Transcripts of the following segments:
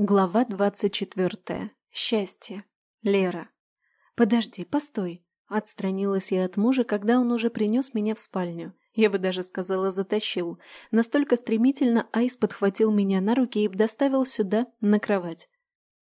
Глава двадцать четвертая. Счастье. Лера. «Подожди, постой!» Отстранилась я от мужа, когда он уже принес меня в спальню. Я бы даже сказала, затащил. Настолько стремительно Айс подхватил меня на руки и доставил сюда, на кровать.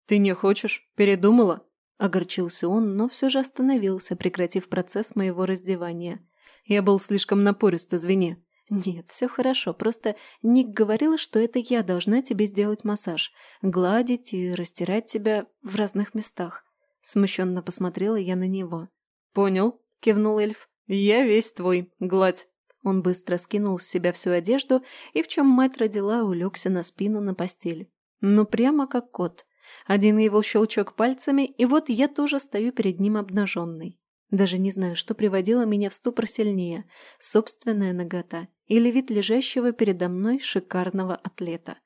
«Ты не хочешь? Передумала?» Огорчился он, но все же остановился, прекратив процесс моего раздевания. «Я был слишком напорист, извини. «Нет, все хорошо, просто Ник говорил, что это я должна тебе сделать массаж, гладить и растирать тебя в разных местах». Смущенно посмотрела я на него. «Понял», — кивнул эльф. «Я весь твой, гладь». Он быстро скинул с себя всю одежду и, в чем мать родила, улегся на спину на постель. Ну, прямо как кот. Один его щелчок пальцами, и вот я тоже стою перед ним обнаженной. Даже не знаю, что приводило меня в ступор сильнее – собственная нагота или вид лежащего передо мной шикарного атлета.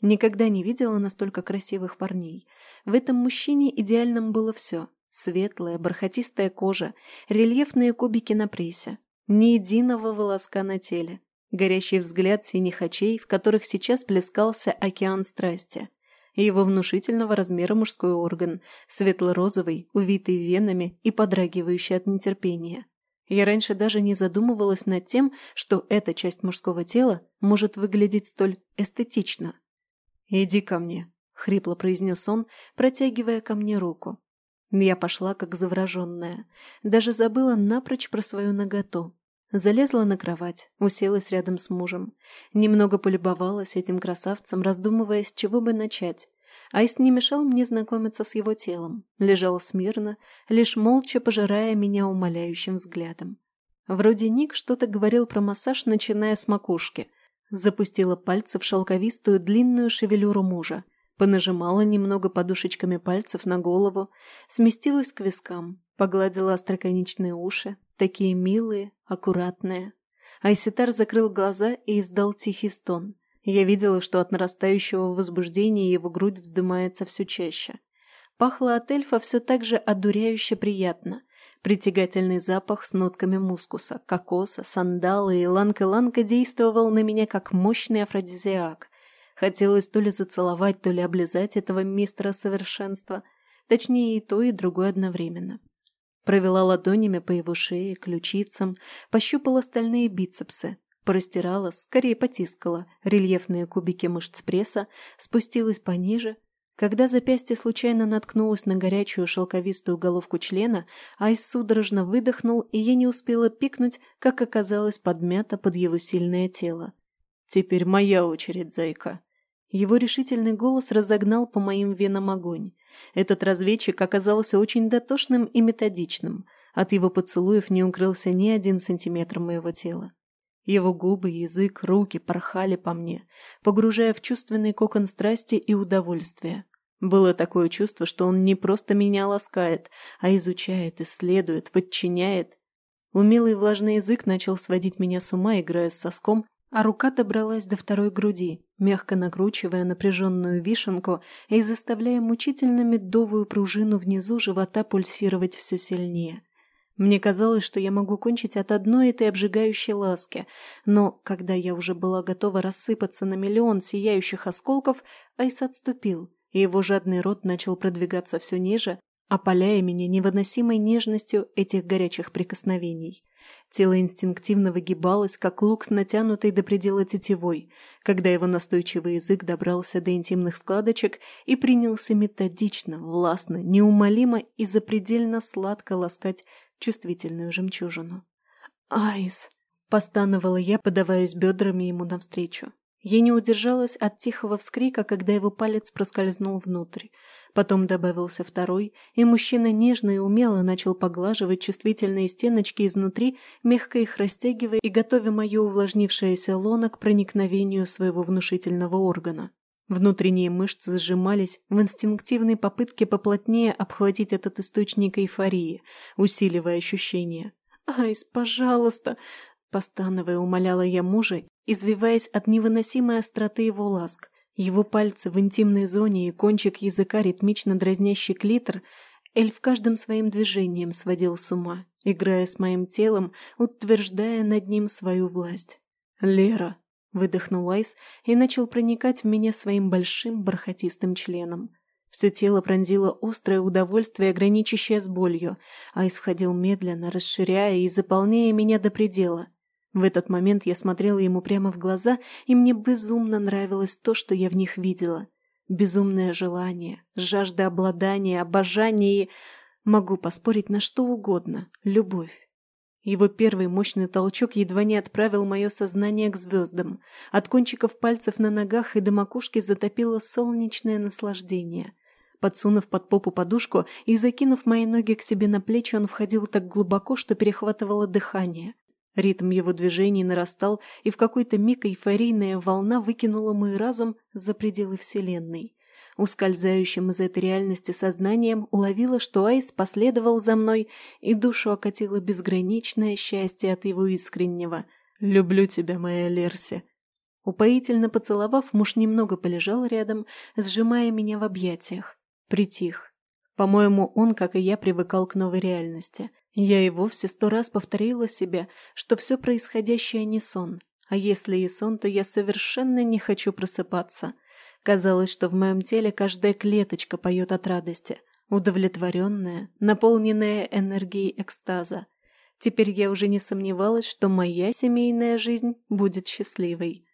Никогда не видела настолько красивых парней. В этом мужчине идеальном было все – светлая, бархатистая кожа, рельефные кубики на прессе, ни единого волоска на теле, горящий взгляд синих очей, в которых сейчас плескался океан страсти – его внушительного размера мужской орган, светло-розовый, увитый венами и подрагивающий от нетерпения. Я раньше даже не задумывалась над тем, что эта часть мужского тела может выглядеть столь эстетично. «Иди ко мне», — хрипло произнес он, протягивая ко мне руку. Я пошла как завраженная, даже забыла напрочь про свою наготу. Залезла на кровать, уселась рядом с мужем. Немного полюбовалась этим красавцем, раздумывая, с чего бы начать. Айс не мешал мне знакомиться с его телом. Лежал смирно, лишь молча пожирая меня умоляющим взглядом. Вроде Ник что-то говорил про массаж, начиная с макушки. Запустила пальцы в шелковистую длинную шевелюру мужа. Понажимала немного подушечками пальцев на голову, сместилась к вискам, погладила остроконечные уши, такие милые, аккуратные. Айситар закрыл глаза и издал тихий стон. Я видела, что от нарастающего возбуждения его грудь вздымается все чаще. Пахло от эльфа все так же одуряюще приятно. Притягательный запах с нотками мускуса, кокоса, сандала и ланка-ланка действовал на меня как мощный афродизиак. Хотелось то ли зацеловать, то ли облизать этого мистера совершенства. Точнее, и то, и другое одновременно. Провела ладонями по его шее, ключицам, пощупала стальные бицепсы, порастирала, скорее потискала рельефные кубики мышц пресса, спустилась пониже. Когда запястье случайно наткнулось на горячую шелковистую головку члена, Айс судорожно выдохнул, и я не успела пикнуть, как оказалось подмято под его сильное тело. «Теперь моя очередь, зайка». Его решительный голос разогнал по моим венам огонь. Этот разведчик оказался очень дотошным и методичным. От его поцелуев не укрылся ни один сантиметр моего тела. Его губы, язык, руки порхали по мне, погружая в чувственный кокон страсти и удовольствия. Было такое чувство, что он не просто меня ласкает, а изучает, исследует, подчиняет. Умелый влажный язык начал сводить меня с ума, играя с соском, а рука добралась до второй груди, мягко накручивая напряженную вишенку и заставляя мучительно медовую пружину внизу живота пульсировать все сильнее. Мне казалось, что я могу кончить от одной этой обжигающей ласки, но когда я уже была готова рассыпаться на миллион сияющих осколков, Айс отступил, и его жадный рот начал продвигаться все ниже, опаляя меня невыносимой нежностью этих горячих прикосновений. Тело инстинктивно выгибалось, как лук с натянутой до предела тетивой, когда его настойчивый язык добрался до интимных складочек и принялся методично, властно, неумолимо и запредельно сладко ласкать чувствительную жемчужину. «Айс!» – постановала я, подаваясь бедрами ему навстречу. Я не удержалась от тихого вскрика, когда его палец проскользнул внутрь. Потом добавился второй, и мужчина нежно и умело начал поглаживать чувствительные стеночки изнутри, мягко их растягивая и готовя мое увлажнившееся лоно к проникновению своего внушительного органа. Внутренние мышцы сжимались в инстинктивной попытке поплотнее обхватить этот источник эйфории, усиливая ощущения. «Айс, пожалуйста!» Постановая, умоляла я мужа, извиваясь от невыносимой остроты его ласк. Его пальцы в интимной зоне и кончик языка, ритмично дразнящий клитор, эльф каждым своим движением сводил с ума, играя с моим телом, утверждая над ним свою власть. «Лера!» — выдохнул Айс и начал проникать в меня своим большим бархатистым членом. Все тело пронзило острое удовольствие, граничащее с болью. Айс входил медленно, расширяя и заполняя меня до предела. В этот момент я смотрела ему прямо в глаза, и мне безумно нравилось то, что я в них видела. Безумное желание, жажда обладания, обожание и... Могу поспорить на что угодно. Любовь. Его первый мощный толчок едва не отправил мое сознание к звездам. От кончиков пальцев на ногах и до макушки затопило солнечное наслаждение. Подсунув под попу подушку и закинув мои ноги к себе на плечи, он входил так глубоко, что перехватывало дыхание. Ритм его движений нарастал, и в какой-то миг эйфорийная волна выкинула мой разум за пределы Вселенной. Ускользающим из этой реальности сознанием уловила, что Айс последовал за мной, и душу окатило безграничное счастье от его искреннего «Люблю тебя, моя Лерси». Упоительно поцеловав, муж немного полежал рядом, сжимая меня в объятиях. Притих. По-моему, он, как и я, привыкал к новой реальности. Я и вовсе сто раз повторила себе, что все происходящее не сон. А если и сон, то я совершенно не хочу просыпаться. Казалось, что в моем теле каждая клеточка поет от радости, удовлетворенная, наполненная энергией экстаза. Теперь я уже не сомневалась, что моя семейная жизнь будет счастливой.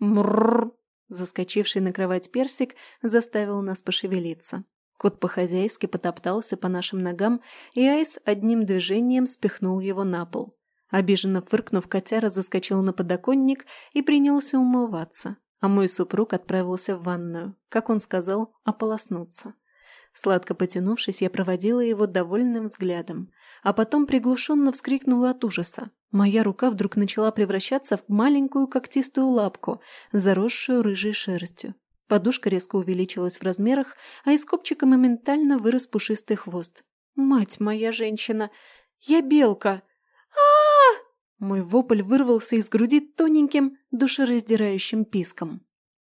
Мрррр! Заскочивший на кровать персик заставил нас пошевелиться. Кот по-хозяйски потоптался по нашим ногам, и Айс одним движением спихнул его на пол. Обиженно фыркнув, котяра заскочил на подоконник и принялся умываться, а мой супруг отправился в ванную, как он сказал, ополоснуться. Сладко потянувшись, я проводила его довольным взглядом, а потом приглушенно вскрикнула от ужаса. Моя рука вдруг начала превращаться в маленькую когтистую лапку, заросшую рыжей шерстью. Подушка резко увеличилась в размерах, а из копчика моментально вырос пушистый хвост. «Мать моя женщина! Я белка!» Мой вопль вырвался из груди тоненьким, душераздирающим писком.